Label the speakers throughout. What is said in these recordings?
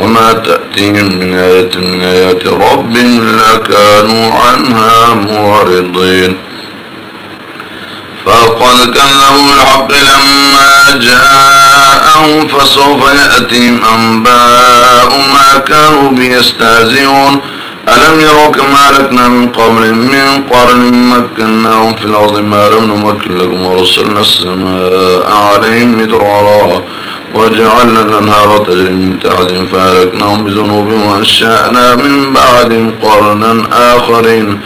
Speaker 1: وما تأتيهم من آية من آيات ربهم لكانوا عنها معرضين. فقد كذبوا الحق لما جاءهم فسوف يأتيهم أنباء ما كانوا بيستهزئون. ألم يروا كما لكنا من قبل من قرن مكناهم في الأرض ما لم نمكن لكم ورسلنا السماء عليهم مدرارا. وجعلنا الأنهار تجري من تحتهم فأهلكناهم بذنوبهم وأنشأنا من بعدهم قرنا آخرين.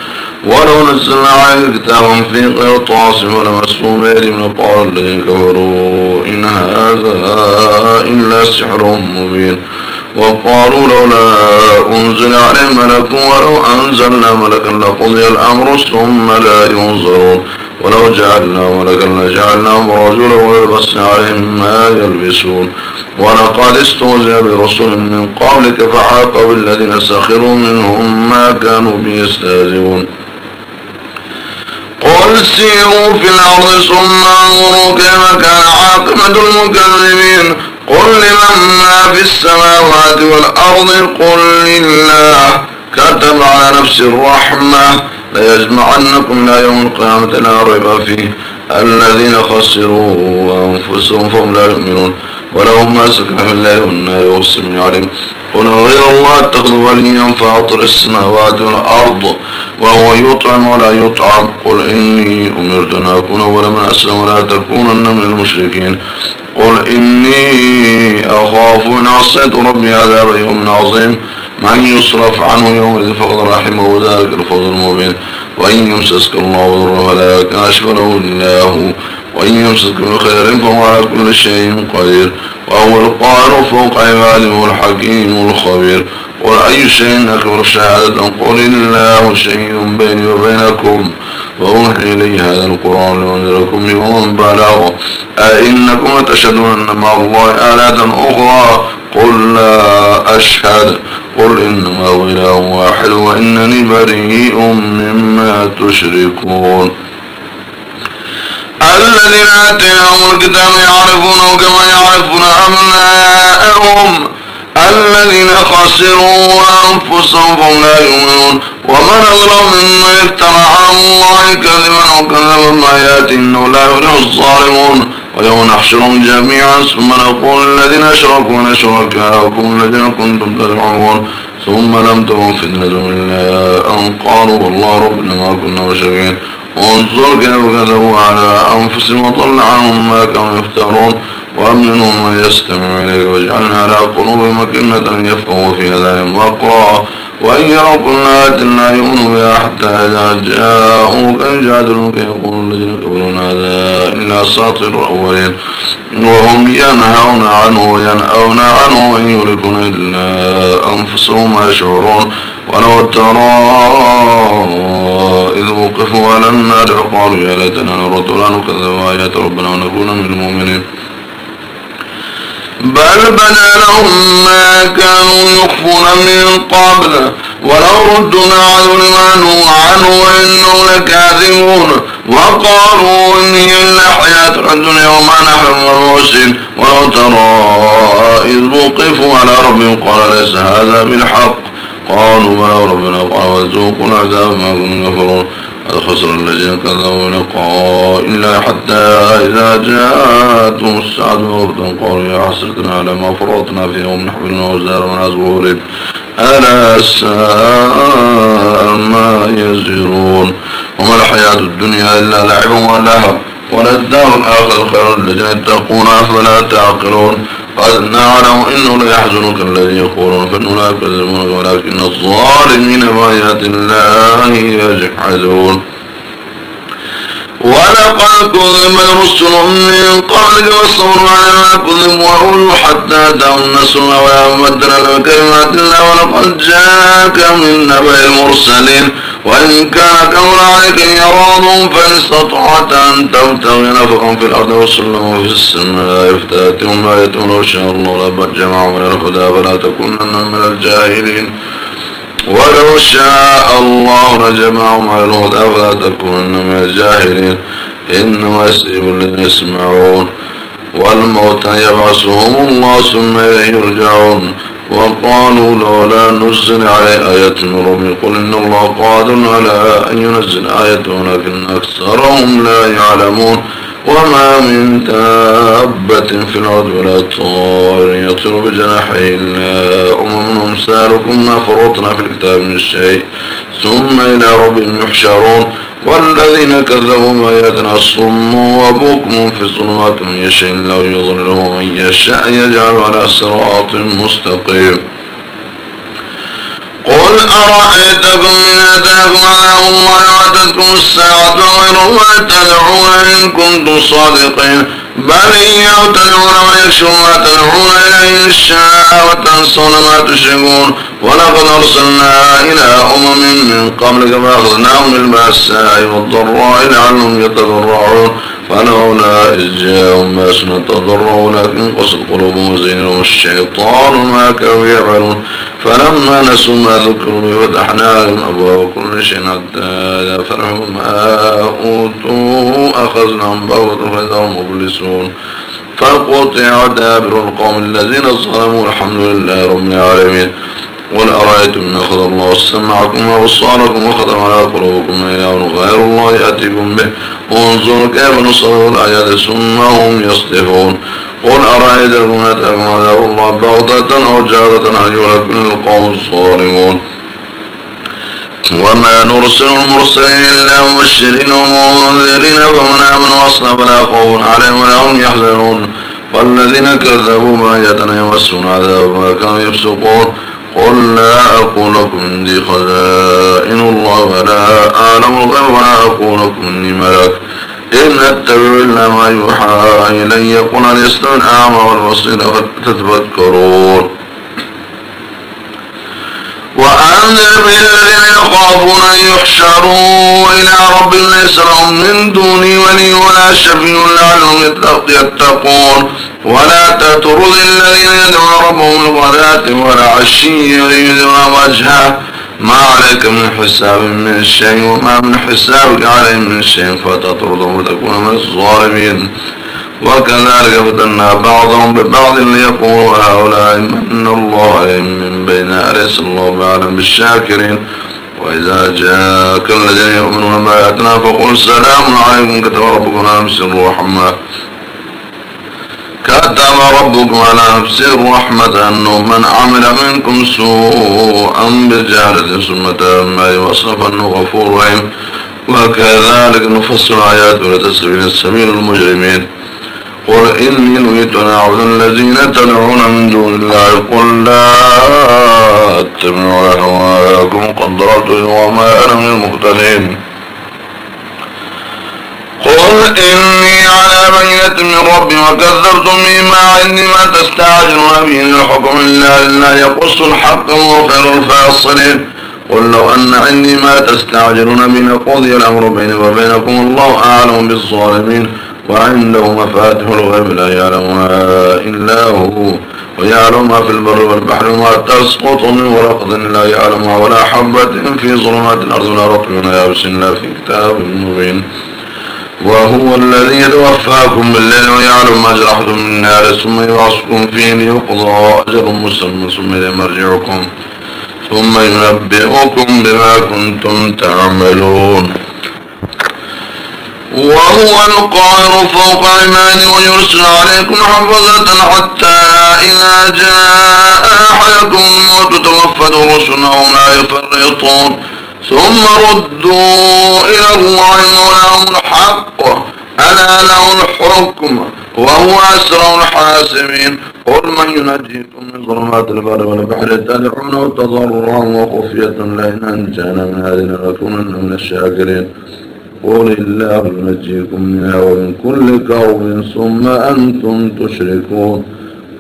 Speaker 1: ولو نزلنا عليك كتابا في قرطاس ولمسوا بيد من قال الذين كفروا إن هذا إلا سحر مبين. وقالوا لولا أنزل عليه ملك ولو أنزلنا ملكا لقضي الأمر ثم لا ينظرون. ولو جعلنا ملكا لجعلناه رجلا ولبسنا عليهم ما يلبسون. ولقد استهزئ برسل من قبلك فحاق بالذين سخروا منهم ما كانوا بيستهزئون قل سيروا في الأرض ثم انظروا كيف كان عاقبة المكذبين. قل لمن ما في السماوات والأرض؟ قل لله. كتب على نفس الرحمة. ليجمعنكم لا يوم القيامة لا ريب فيه. الذين خسروا أنفسهم فهم لا يؤمنون. ولهم ما سكن في الله والنار والسميع عليم قل غير الله اتخذ وليا فاطر السماوات والأرض وهو يطعم ولا يطعم؟ قل إني أمرت أن أكون أول من أسلم ولا تكونن من المشركين. قل إني أخاف إن عصيت ربي. عذاب يوم عظيم. من يصرف عنه يومئذ فقد رحمه ذلك الفوز المبين. وإن يمسسك الله بضر فلا كاشف له إلا هو. وإن يمسسك بخير فهو على كل شيء قدير. وهو القاهر فوق عباده الحكيم الخبير. وأي شيء أكبر شهادة؟ قل الله شهيد بيني وبينكم. وأوحي إلي هذا القرآن لأنذركم به ومن بلغ أئنكم تشهدون أن مع الله آلات أخرى قل لا أشهد قل إنما إله واحد وإنني بريء مما تشركون. الذين آتيناهم الكتاب يعرفونه كما يعرفون أبناءهم. الذين خسروا أنفسهم فهم لا يؤمنون. ومن أظلم ممن افترى على الله كذبا وكذب ما يأتي إنه لا يفلح الظالمون. ويوم نحشرهم جميعا ثم نقول الذين أشركوا من شركاءكم الذين كنتم تدعون ثم لم تكن فتنة إلا أن قالوا والله ربنا ما كنا مشركين. وانظر كيف كذبوا على أنفسهم وضل عنهم ما كانوا يفترون. ومنهم من يستمع إليك واجعلنا على قلوبهم مكنة يفقهوا في هذا وقرا. وإن آية لا يؤمنوا بها حتى إذا جاءوك يجادلوك يقول الذين كفروا هذا إلا أساطير الأولين. وهم ينهون عنه وينأون عنه وإن يهلكون إلا أنفسهم يشعرون. ولو ترى إذ وقفوا على النار قالوا يا ليتنا نرد ولا نكذب آيات ربنا ونكون من المؤمنين. بل بدا لهم ما كانوا يخفون من قبل ولو ردوا لعادوا لما نهوا عنه وإنهم لكاذبون وقالوا إن هي إلا حياتنا الدنيا وما نحن مبعوثين ولو ترى إذ وقفوا على ربهم قال ليس هذا بالحق قالوا بلى ربنا قال وذوقوا العذاب ما كنتم يغفرون قد خسر الذين كذبوا لقاء إلا حتى إذا جاءتهم السعد بغتة قالوا يا حسرتنا على ما فرطنا في يوم نحمل وزار من أزورهم ألا ساء ما يزرون. وما الحياة الدنيا إلا لعب ولهب وللدار الآخر خير الذين يتقون أفلا تعقلون. قد نعلم إنه ليحزنك الذي يقولون فإنه لا يكذبونك ولكن الظالمين بآيات الله يجحدون. ولقد كذب رسل من قبلك والصبر على ما كذب وأولوا حتى أتاهم نصرنا ولا مبدل لكلمات الله ولقد جاءك من نبأ المرسلين. وإن كان كون عليك يرادهم فإن استطعت أن تبتغي نفقا في الأرض وسلما في السماء. افتاتهم ما يتون شاء الله لبت جمعهم من الهدى فلا تكونن من الجاهلين. ولو شاء الله لجمعهم على الهدى فلا تكونن من الجاهلين. إنما يستجيب الذين يسمعون والموتى يبعثهم الله ثم يرجعون. وقالوا لولا نزل عليه آية من ربي قل إن الله قادر على أن ينزل آية ولكن أكثرهم لا يعلمون. وما من دابة في الأرض ولا طائر يطير بجناحيه إلا أمم أمثالكم ما فرطنا في الكتاب من شيء ثم إلى ربهم يحشرون. والذين كذبوا بآياتنا الصم وبكم في الظلمات من يشاء الله يضلله ومن يشاء يجعل على صراط مستقيم. قل أرأيتكم إن أتاكم على الله وأتتكم الساعة غير الله تدعون إن كنتم صادقين. بل تدعون ويكشف ما تدعون إليه إن شاء وتنسون ما تشركون ولقد أرسلنا إلى أمم من قبلك فأخذناهم بالبأساء والضراء لعلهم يتضرعون فلولا إذ جاءهم بأسنا تضرعوا لكن قصد قلوبهم وزين لهم الشيطان ما كانوا يفعلون. فلما نسوا ما ذكروا فتحنا عليهم أبواب كل شيء حتى إذا فرحوا ما أوتوا أخذناهم بغتة فإذا هم مبلسون. فقطع دابر القوم الذين ظلموا الحمد لله رب العالمين. قل أرأيتم إن أخذ الله سمعكم وأبصاركم وختم على قلوبكم إله غير الله يأتيكم به وانظروا كيف نصروا الآيات ثم هم يصدفون قل أرأيتكم أتاكم عذاب الله بغتة أو جارة أن يهلكن القوم الظالمون وما نرسل المرسلين إلا مبشرين ومنذرين فمن آمن وأصلح فلا خوف عليهم ولا هم يحزنون والذين كذبوا بآياتنا يمسون عذاب ما كانوا يفسقون قل لا أقول لكم عندي خزائن الله ولا أعلم الغيب ولا أقول لكم إني ملك. إن أتبع إلا ما يوحى إلي قل يستوي الأعمى والبصير فتذكرون وأنذر به الذين يخافون أن يحشروا إلى رب ليس لهم من دوني ولي ولا شفيع لعلهم يتقون. ولا تطرد الذين يدعون ربهم الغداة ولا عشي يريدون وجهه. ما عليك من حساب من شيء وما من حسابك عليهم من شيء فتطردهم وتكون من الظالمين. وكذلك فتنا بعضهم ببعض ليقولوا هؤلاء من الله من بين أليس الله بعلم بالشاكرين. وإذا جاءك الذين يؤمنون ما يأتنا فقل سلام عليكم كتب ربكم نفس الرحمة كتب ربكم على نفس الرحمة أنه من عمل منكم سوءا بجهلة ثم تاب وصف أنه غفور رحيم. وكذلك نفصل آيات ولتسبيل السبيل المجرمين. قل إني نريد أن أعبد الذين تدعون من دون الله. قل لا أتبع أهواءكم قد ضربت وما أنا من المختلين قل إني بينة من ربي وكذبتم بما عندي ما تستعجلون به الحكم إلا لله يقص الحق وخير الفاصلين قل لو أن عندي ما تستعجلون به قضي الأمر بيني وبينكم. الله أعلم بالظالمين وعنده مفاتح الغيب لا يعلمها إلا هو ويعلم ما في البر والبحر وما تسقط من ورقة لا يعلمها ولا حبة في ظلمات الأرض ولا رطب ولا يابس إلا في كتاب مبين. وهو الذي يتوفاكم بالليل ويعلم ما جرحتم من النار ثم يبعثكم فيه ليقضى أجل مسمى ثم إليه مرجعكم ثم ينبئكم بما كنتم تعملون. وهو القاهر فوق عباده ويرسل عليكم حفظة حتى إذا جاء أحدكم الموت توفت رسلهم لا يفرطون. ثم ردوا إلى الله مولاهم الحق. ألا له الحكم وهو أسرع الحاسمين. قل من ينجيكم من ظلمات البر والبحر تدعونه تضرعا وخفية لئن أنجانا من هذه لنكونن من الشاكرين. قل الله ينجيكم منها ومن كل كرب ثم أنتم تشركون.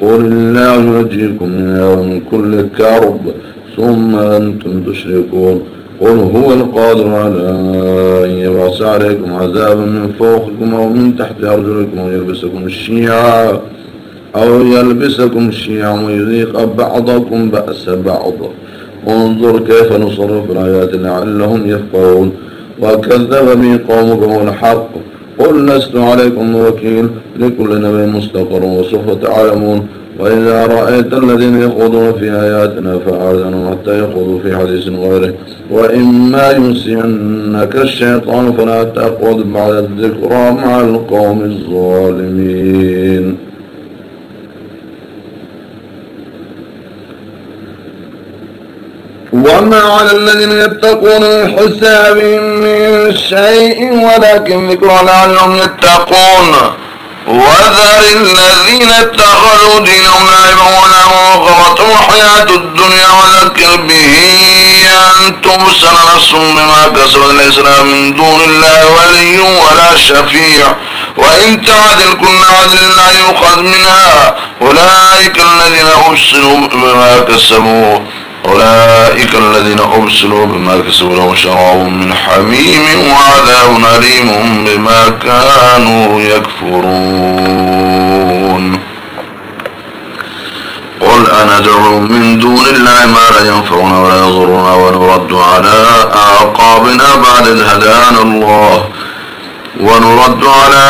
Speaker 1: قل الله ينجيكم منها ومن كل كرب ثم أنتم تشركون. قل هو القادر على أن يبعث عليكم عذابا من فوقكم أو من تحت أرجلكم ويلبسكم الشيعا أو يلبسكم الشيعا ويذيق بعضكم بأس بعض. انظر كيف نصرف الآيات لعلهم يفقهون. وكذب به قومك الحق. قل لست عليكم وكيل لكل نبي مستقر وسوف تعلمون وإذا رأيت الذين يخوضون في آياتنا فأعذنوا حتى يخوضوا في حديث غيره. وإما ينسينك الشيطان فلا تقعد بعد الذكرى مع القوم الظالمين. وما على الذين يتقون من حسابهم من شيء ولكن ذكرى لعلهم يتقون. وذر الذين اتخذوا دينهم لعبا ولهوا وغرتهم حياة الدنيا وذكر به أن تبصر نفس بما كسبت ليس لها من دون الله ولي ولا شفيع. وإن تعدل كل عدل لا يؤخذ منها. أولئك الذين أبصروا بما كسبوا. أولئك الذين أبسلوا بما كسبوا لهم شراب من حميم وعذاب أليم بما كانوا يكفرون. قل أندعو من دون الله ما لا ينفعنا ولا يضرنا ونرد على أعقابنا بعد إذ هدانا الله. ونرد على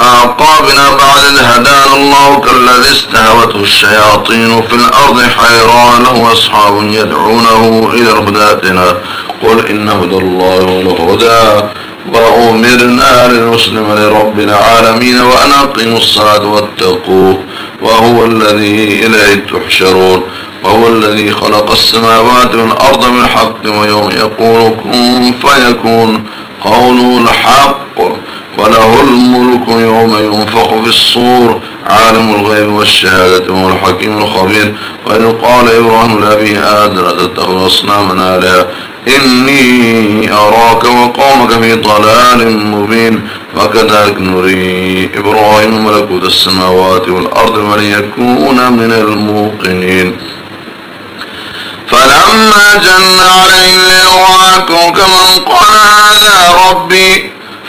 Speaker 1: أعقابنا بعد إذ هدانا الله كالذي استهوته الشياطين في الأرض حيران له أصحاب يدعونه إلى الهداتنا قل إن هدى الله الهدى. وأمرنا لنسلم لرب العالمين وأن أقيموا الصلاة واتقوه. وهو الذي إليه تحشرون. وهو الذي خلق السماوات والأرض بالحق ويوم يقول كن فيكون. قوله الحق. وله الملك يوم ينفخ في الصور عالم الغيب والشهادة هو الحكيم الخبير. وإذ قال إبراهيم لأبيه آدر تتخذ أصنامنا لها إني أراك وقومك في ضلال مبين. وكذلك نري إبراهيم ملكوت السماوات والأرض وليكون من الموقنين. فلما جن عليه الليل كوكبا قال هذا ربي.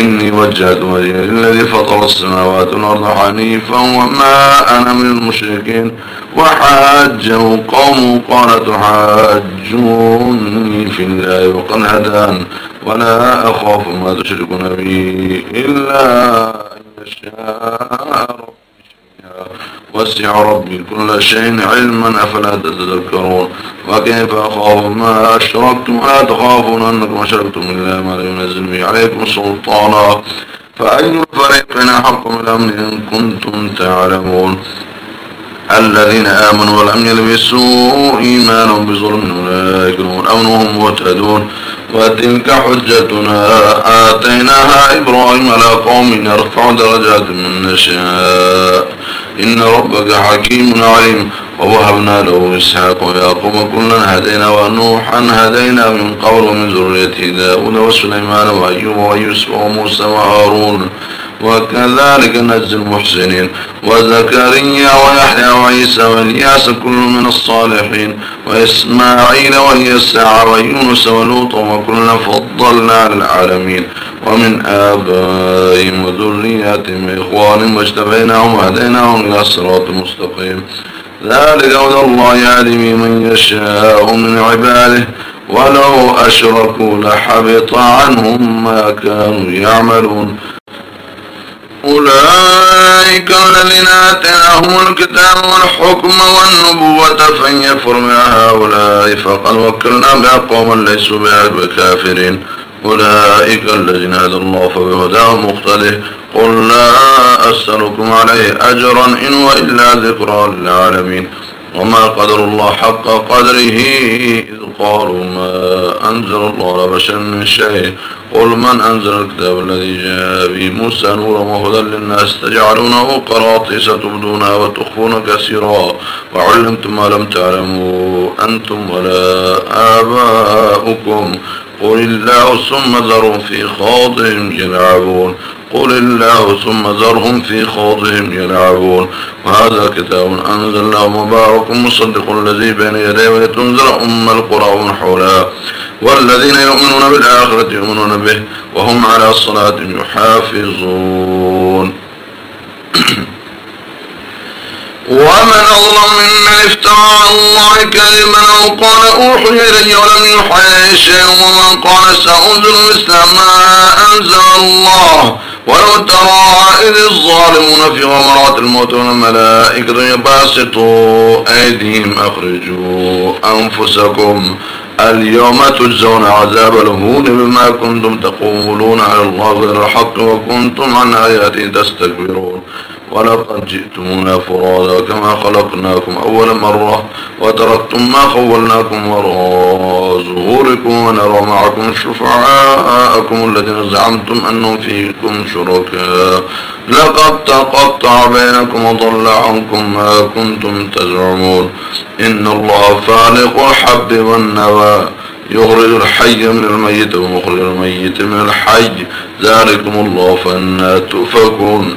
Speaker 1: إني وجهت وجهي للذي فطر السماوات والأرض حنيفا وما أنا من المشركين. وحاجه قوم قال تحاجوني في الله وقد هدان ولا أخاف ما تشركون به إلا أن يشاء ربي وسع ربي كل شيء علما أفلا تتذكرون وكيف أخاف ما أشركتم ولا تخافون أنكم أشركتم إلا ما لم ينزل به عليكم سلطانا فأي الفريقين أحق بالأمن إن كنتم تعلمون الذين آمنوا ولم يلبسوا إيمانهم بظلم أولئك هم الأمن وهم مهتدون وتلك حجتنا آتيناها إبراهيم على قوم نرفع درجات من نشاء إن ربك حكيم عليم. ووهبنا له إسحاق ويعقوب كلا هدينا ونوحا هدينا من قبل ومن ذريته داود وسليمان وأيوب ويوسف وموسى وهارون. وكذلك نجزي المحسنين. وزكريا ويحيى وعيسى وإلياس كل من الصالحين. وإسماعيل واليسع ويونس ولوط وكلنا فضلنا على العالمين ومن آبائهم وذرياتهم وإخوانهم واجتبيناهم وهديناهم إلى الصراط المستقيم ذلك هدى الله يهدي من يشاء من عباده. ولو أشركوا لحبط عنهم ما كانوا يعملون. أولئك الذين آتيناهم الكتاب والحكم والنبوة فإن بها هؤلاء فقد وكلنا بها قوما ليسوا بها بكافرين. أولئك الذين هدى الله فبهداه مختلف قل لا أسألكم عليه أجرا إن وإلا ذكرى للعالمين. وما قدر الله حق قدره إذ قالوا ما أنزل الله على بشر من شيء. قل من أنزل الكتاب الذي جاء به موسى نورا وهدى للناس تجعلونه قراطيس تبدونها وتخفون كثيرا. وعلمتم ما لم تعلموا أنتم ولا آباؤكم. قل الله ثم ذروا في خوضهم يلعبون. قل الله ثم ذرهم في خوضهم يلعبون. وهذا كتاب أنزلناه مبارك مصدق الذي بين يديه ولتنزل أم القرى ومن حولها والذين يؤمنون بالآخرة يؤمنون به وهم على الصلاة يحافظون. ومن أظلم ممن افترى على الله كذبا أو قال أوحي إلي ولم إليه شيء ومن قال سأنزل مثل ما أنزل الله ولو ترى إذ الظالمون في غمرات الموت والملائكة يباسطوا أيديهم أخرجوا أنفسكم اليوم تجزون عذاب الهون بما كنتم تقولون على الله غير الحق وكنتم عن آياته تستكبرون ولقد جئتمونا فرادا كما خلقناكم أول مرة وتركتم ما خولناكم وراء ظهوركم ونرى معكم شفعاءكم الذين زعمتم أنهم فيكم شركاء. لقد تقطع بينكم وضل عنكم ما كنتم تزعمون. إن الله فالق الحب والنوى يخرج الحي من الميت ومخرج الميت من الحي. ذلكم الله فأنا تؤفكون.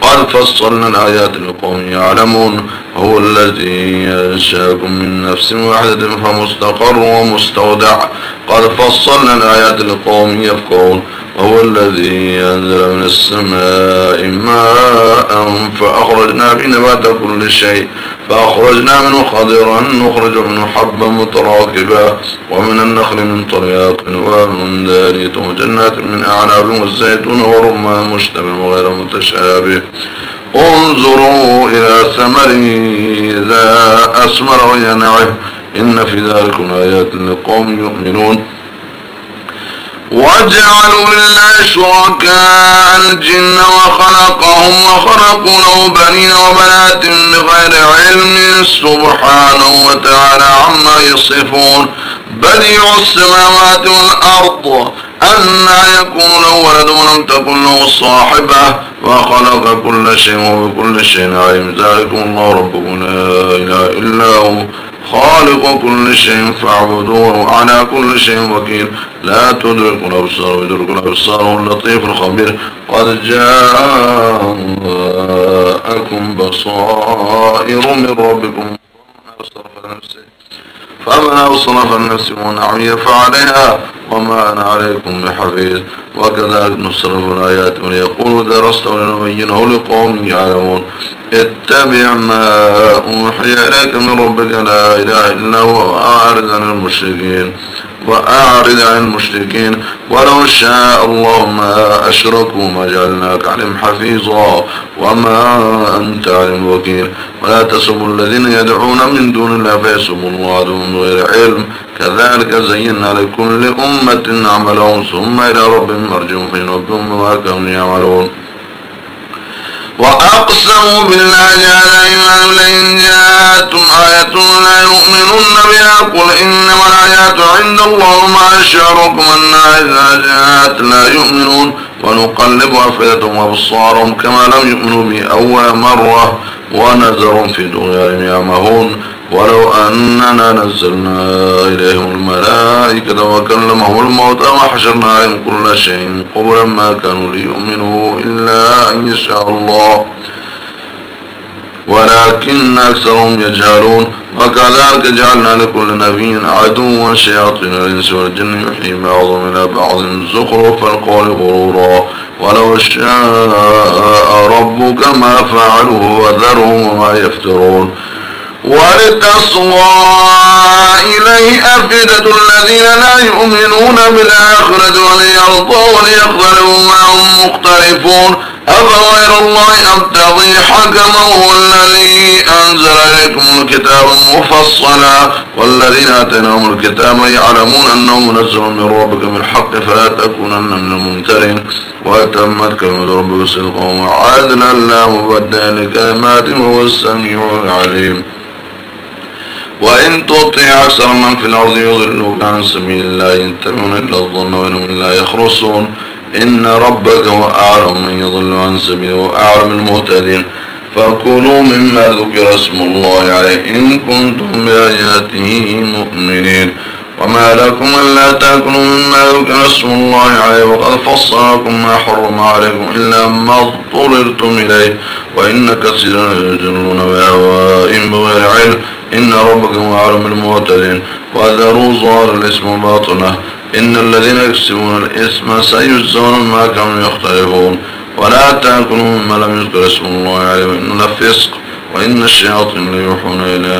Speaker 1: قد فصلنا الآيات لقوم يعلمون هو الذي ينشأكم من نفس واحدة فمستقر ومستودع. قد فصلنا الآيات لقوم يفقهون وهو الذي أنزل من السماء ماء فأخرجنا به نبات كل شيء فأخرجنا منه خضرا نخرج منه حبا متراكبا ومن النخل من طرياق ومن دانية وجنات من أعناب والزيتون ورمان مشتبه وغير متشابه. انظروا إلى ثمره إذا أسمر وينعه. إن في ذلك آيات لقوم يؤمنون. وجعلوا لله شركاء الجن وخلقهم وخلقوا له بنين وبنات بغير علم سبحانه وتعالى عما يصفون. بديع السماوات والأرض. أنا يكون له ولد ولم تكن له صاحبة. وخلق كل شيء وبكل شيء عليم. ذلكم الله ربكم. لا إله إلا هو. خالق كل شيء فاعبدوه على كل شيء وكيل. لا تدرك الأبصار ويدرك الأبصار اللطيف الخبير قد جاءكم بصائر من ربكم. فمن أوصل فالنفس ونعمي فعليها وما أنا عليكم بحفيظ. وكذلك نصرف الآيات من يقول درست ولنبينه لقوم يعلمون. اتبع ما أوحي إليك من ربك لا إله إلا هو وأعرض عن المشركين. وأعرض عن المشركين ولو شاء الله ما أشركوا ما جعلناك عليهم حفيظا وما أنت عليهم وكيل. ولا تسبوا الذين يدعون من دون الله فيسبوا الله عدو غير علم. كذلك زينا لكل أمة عملهم ثم إلى ربهم مرجعهم فينبهم بما كانوا يعملون. وأقسموا بالله جعل إيمان لئن جاءتم آية لا يؤمنون بها قل إنما الآيات عند الله ما أشعركم أنها إذا جاءت لا يؤمنون ونقلب أفئدتهم وأبصارهم كما لم يؤمنوا به أول مرة ونذرهم في دنياهم يعمهون ولو أننا نزلنا إليهم الملائكة وكلمهم الموت وحشرنا عليهم كل شيء قبلا ما كانوا ليؤمنوا إلا أن يشاء الله. ولكن أكثرهم يجهلون وكذلك جعلنا لكل نبي عدوا شياطين الإنس والجن يحيي إلى بعض زخرف القول غرورا. ولو شاء ربك ما فعلوه وذرهم وما يفترون. ولتصغى إليه أفئدة الذين لا يؤمنون بالآخرة وليرضوا وليقبلوا ما هم مختلفون أفغير الله أبتغي حكما هو الذي أنزل إليكم الكتاب مفصلا والذين آتيناهم الكتاب يعلمون أنه منزل من ربك بالحق فلا تكونن من الممترين وتمت كلمة ربك صدقا وعدلا لا مبدل لكلماته وهو السميع العليم. وإن تطع أكثر من في الأرض يضلوك عن سبيل الله يتبعون إلا الظن وإنهم لا يخرصون. إن ربك هو أعلم من يضل عن سبيله وأعلم المهتدين. فكلوا مما ذكر اسم الله عليه إن كنتم بآياته مؤمنين. وما لكم ألا تأكلوا مما ذكر اسم الله عليه. وقد فصلكم ما حرم عليكم إلا ما اضطررتم إليه. وإن كثيرا يجرون بأهوائهم بغير علم. إن ربك هو أعلم المعتدين وذروا ظاهر الاسم باطنه إن الذين يكسبون الإثم سيجزون ما كانوا يختلفون. ولا تأكلوا مما لم يذكر اسم الله عليه وإن الفسق وإن الشياطين ليوحون إلى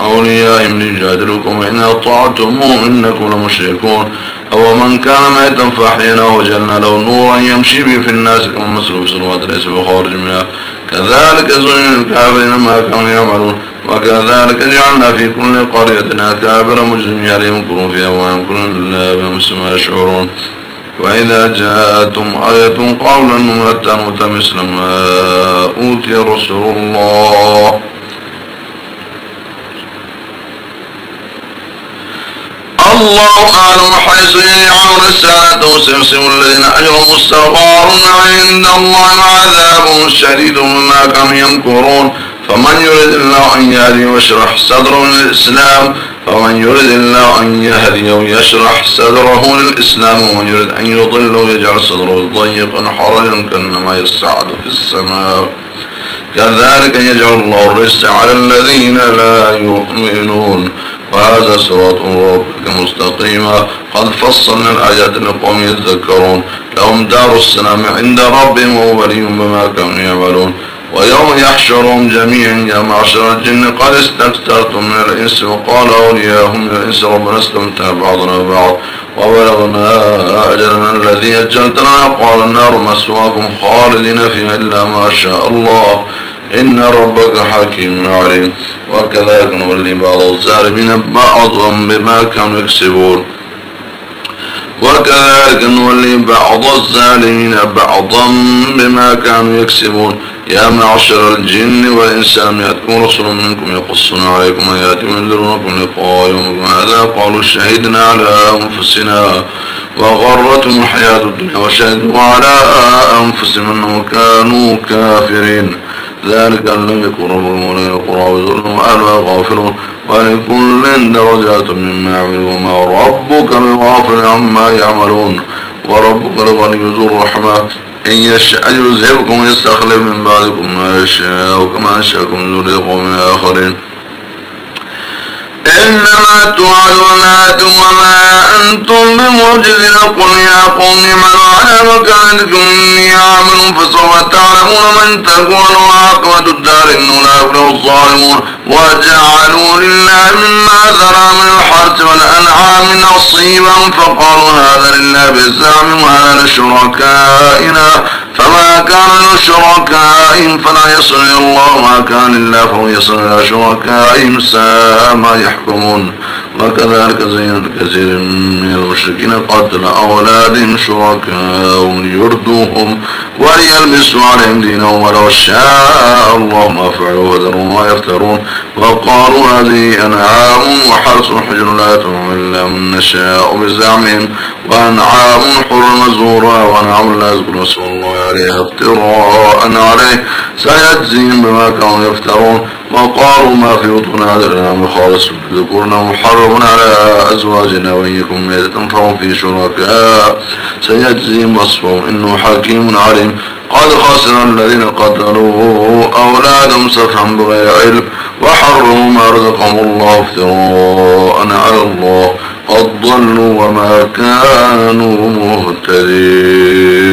Speaker 1: أوليائهم ليجادلوكم. وإن أطعتموه إنكم لمشركون. أو من كان ميتا فأحييناه وجعلنا له نورا يمشي به في الناس كما مثل في ليس بخارج منها. كذلك زين الكافرين ما كانوا يعملون. وكذلك جعلنا في كل قرية أكابر مجرمين ليمكرون فيها ويمكرون بالله بهم ما يشعرون. وإذا جاءتم آية قولا نمتنوت مثل ما أوتي رسول الله. الله أعلم حيث يجعل رسالته سيصيب الذين أجروا مستغفار عند الله عذاب شديد بما كانوا يمكرون. فمن يريد الله أن يهدي ويشرح صدره للإسلام فمن يريد الله أن يهدي ويشرح صدره للإسلام ومن يريد أن يضله يجعل صدره ضيقا حرجا كأنما يصعد في السماء. كذلك يجعل الله الرزق على الذين لا يؤمنون. وهذا صراط ربك مستقيما. قد فصلنا الآيات لقوم يذكرون. لهم دار السلام عند ربهم ولي بما كانوا يعملون. ويوم يحشرهم جميعا يا معشر الجن قد استكثرتم من الإنس وقال أولياءهم من الإنس ربنا استمتع بعضنا ببعض وبلغنا أجلنا الذي أجلتنا. قال النار مسواكم خالدين فيها إلا ما شاء الله. إن ربك حكيم عليم. وكذلك نولي بعض الظالمين بعضهم بما كانوا يكسبون. وكذلك نولي بعض الظالمين بعضا بما كانوا يكسبون. يا معشر الجن والإنس لم يأتكم رسل منكم يقصون عليكم آيات وينذرونكم لقاء يومكم هذا قالوا شهدنا على أنفسنا وغرتهم الحياة الدنيا وشهدوا على أنفسهم أنهم كانوا كافرين. ذلك أن لم يكن رب المؤمنين القرى وزرهم وأهلها غافلون ولكل درجات مما يعملون وما ربك بغافل عما يعملون وربك الغني ذو الرحمة إن يشاء يذهبكم ويستخلف من بعدكم ما يشاء كما أنشأكم ذرية قوم آخرين إنما توعدون آت وما أنتم بمعجزين. قل يا قوم اعملوا على مكانتكم إني عامل فسوف تعلمون من تكون عاقبة الدار إنه لا يفلح الظالمون. وجعلوا لله مما ذرى من الحرث والأنعام نصيبا. فقالوا هذا لله بزعم وهذا لشركائنا. فما كان لشركائهم فلا يصل الله ما كان لله فهو يصل شركائهم ساء ما يحكمون. وكذلك زين كثير من المشركين قتل أولادهم شركاء ليردوهم وليلبسوا عليهم دينهم ولو شاء الله ما فعلوا وذروا ما يفترون. وقالوا هذه أنعام وحرس حجر لا يتبعون إلا من نشاء بزعمهم. وأنعام حر زورا وأنعام لا يذكر اسم الله عليها افتراء عليه. سيجزيهم بما كانوا يفترون. وقالوا ما في بطون هذا الأنعام خالص ذكرنا محرم على أزواجنا وإن يكن ميتة فهم في شركاء سيجزيهم وصفهم إنه حكيم عليم. قد خسر الذين قتلوا أولادهم سفحا بغير علم. وحرموا ما رزقهم الله افتراء على الله. قد ضلوا وما كانوا مهتدين.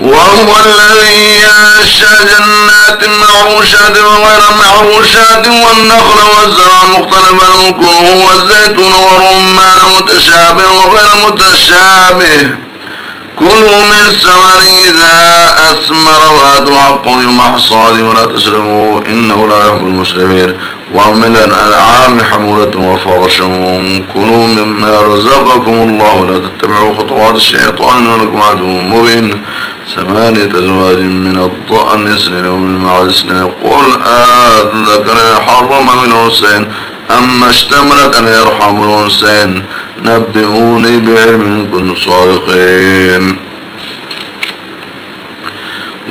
Speaker 1: وهو الذي ينشأ جنات معروشات وغير معروشات والنخل والزرع مختلفا مكروه والزيتون والرمان متشابه وغير متشابه. كلوا من الثمر إذا أثمر وآتوا حقه يوم حصاده ولا تسرموا إنه لا يحب المسلمين ومن الأنعام حمولة وفرشا. كلوا مما رزقكم الله ولا تتبعوا خطوات الشيطان ولكم عدو مبين. ثمانية أزواج من الضأن اثنين ومن اثنين قل أذكر حرم من الحسين أما اشتملت أن يرحم الحسين نبئوني بعلم كن صادقين.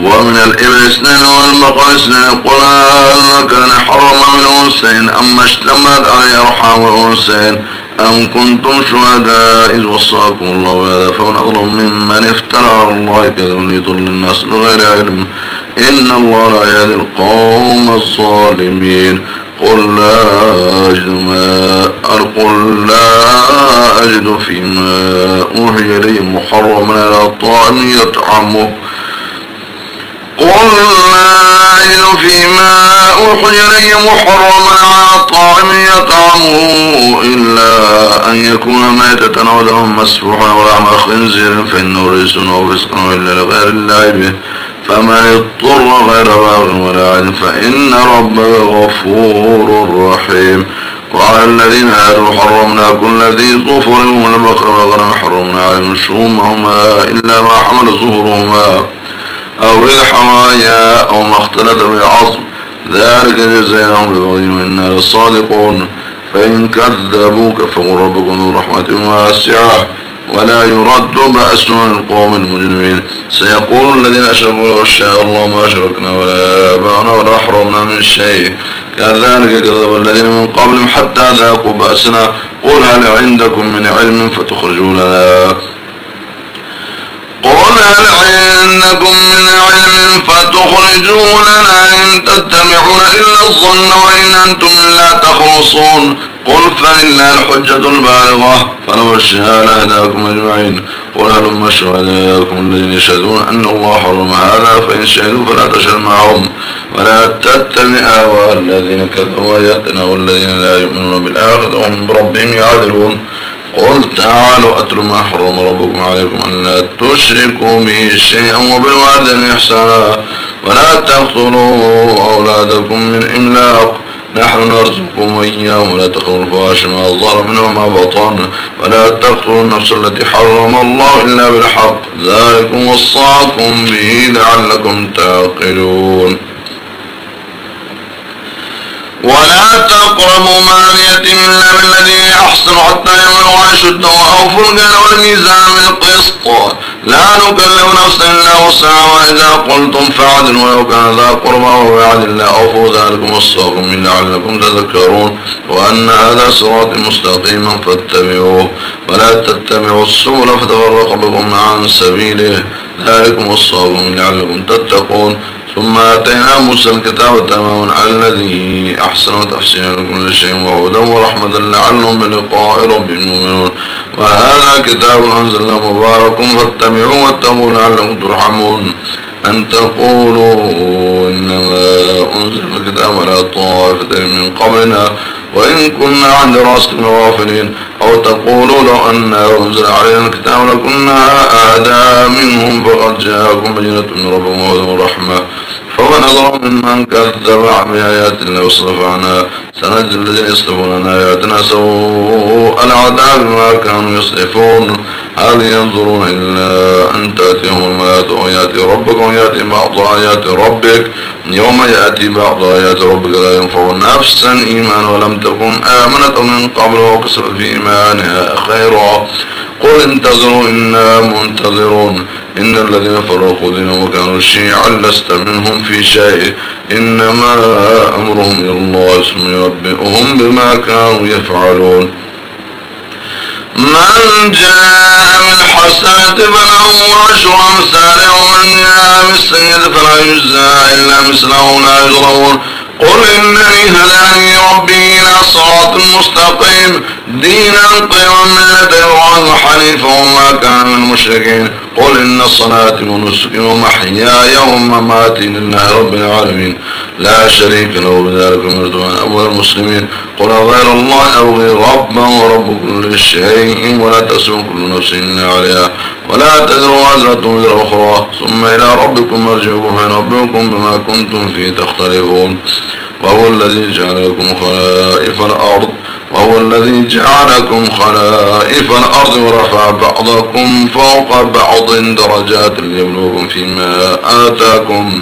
Speaker 1: ومن الإبل اثنين والبقر اثنين قل هل كان حرم من الحسين أما اشتملت أن يرحم الحسين أم كنتم شهداء إذ وصاكم الله بهذا فمن أظلم ممن افترى على الله كذب ليضل الناس بغير علم. إن الله لا يهدي القوم الظالمين. قل لا أجد ما قل لا أجد فيما أوحي إلي محرما على طعام يطعمه. قل لا أجد فيما أوحي إلي محرما على طعام يطعمه إلا أن يكون ميتة أو دم مسفوحا ولحم خنزير فإنه أو فسق إلا لغير الله به فمن اضطر غير باغ ولا عدل فإن ربك غفور رحيم. وعلى الذين هادوا حرمنا كل ذي ظفر من البقر وغنم حرمنا عليهم شومهما إلا ما حمل ظهورهما أو الحوايا أو ما اختلط بالعظم ذلك جزيناهم ببغيهم إنا للصادقون فإن كذبوك فقل ربكم ذو رحمة واسعة. ولا يرد بأس عن القوم المجرمين. سيقول الذين أشركوا لو شاء الله ما أشركنا ولا آباؤنا ولا حرمنا من شيء. كذلك كذب الذين من قبلهم حتى ذاقوا بأسنا. قل هل عندكم من علم فتخرجوا لنا. قل هل عندكم من علم فتخرجوا لنا إن تتبعون إلا الظن وإن أنتم إلا تخرصون قل فإلا الحجة البالغة فلو الشهادة لهداكم أجمعين قل هلم شهداءكم الذين يشهدون أن الله حرم هذا فإن شهدوا فلا تشهد معهم ولا تتبع أهواء الذين كذبوا آياتنا والذين لا يؤمنون بالآخرة وهم بربهم يعدلون قل تعالوا أتل ما حرم ربكم عليكم أن لا تشركوا به شيئا وبالوالدين إحسانا ولا تقتلوا أولادكم من إملاق. نحن نرزقكم وإياهم ولا تقتلوا الفواحش ما ظهر منه وما بطن. ولا تقتلوا النفس التي حرم الله إلا بالحق. ذلكم وصاكم به لعلكم تعقلون. ولا تقربوا مال اليتيم الا بالذي احسن حتى يبلغ اشده واوفوا الكيل والميزان بالقسط. لا نكلم نفسا إلا وسعها وإذا قلتم فعدل ولو كان ذا قربى وبعد الله أوفوا ذلكم وصاكم من لعلكم تذكرون. وأن هذا صراط مستقيما فاتبعوه ولا تتبعوا السبل فتفرق بكم عن سبيله. ذلكم وصاكم لعلكم تتقون. ثم آتينا موسى الكتاب تماما على الذي أحسن تفسيرا لكل شيء وهدى ورحمة لعلهم بلقاء ربهم يؤمنون. وهذا كتاب أنزلنا مبارك فاتبعوه واتقوا لعلكم ترحمون. أن تقولوا إنما أنزل الكتاب على طائفة من قبلنا وإن كنا عن دراستنا غافلين. أو تقولوا لو أن أنزل علينا الكتاب لكنا أهدى منهم فقد جاءكم بينة من ربهم ورحمة. فمن أظلم ممن كذب بآيات الله وصرف عنها سنجد الذين يصرفون عن آياتنا سوء العذاب ما كانوا يصرفون. هل ينظرون إلا أن تأتيهم المآت ويأتي ربك ويأتي بعض آيات ربك. يوم يأتي بعض آيات ربك لا ينفع نفسا إيمان ولم تكن آمنت من قبل وكسر في إيمانها خيرا. قل انتظروا إنا منتظرون. إن الذين فرقوا دينهم وكانوا شيعا لست منهم في شيء. إنما أمرهم إلى الله ثم ينبئهم بما كانوا يفعلون. من جاء بالحسنة فله عشر أمثال ومن جاء بالسيئة فلا يجزى إلا مثله لا يظلمون قل إنني هداني ربي إلى صراط مستقيم. دينا قيما ملة حنيفا وما كان من المشركين. قل إن صلاتي ونسكي ومحياي ومماتي لله رب العالمين. لا شريك له بذلك أمرت أول المسلمين. قل غير الله أبغي ربا ورب كل شيء ولا تسوى كل نفس إلا عليها ولا تذر وزرة وزر أخرى. ثم إلى ربكم مرجعكم فينبئكم بما كنتم فيه تختلفون. وهو الذي جعل لكم خلائف الأرض. وهو الذي جعلكم خلائف الأرض ورفع بعضكم فوق بعض درجات ليبلوكم فيما آتاكم.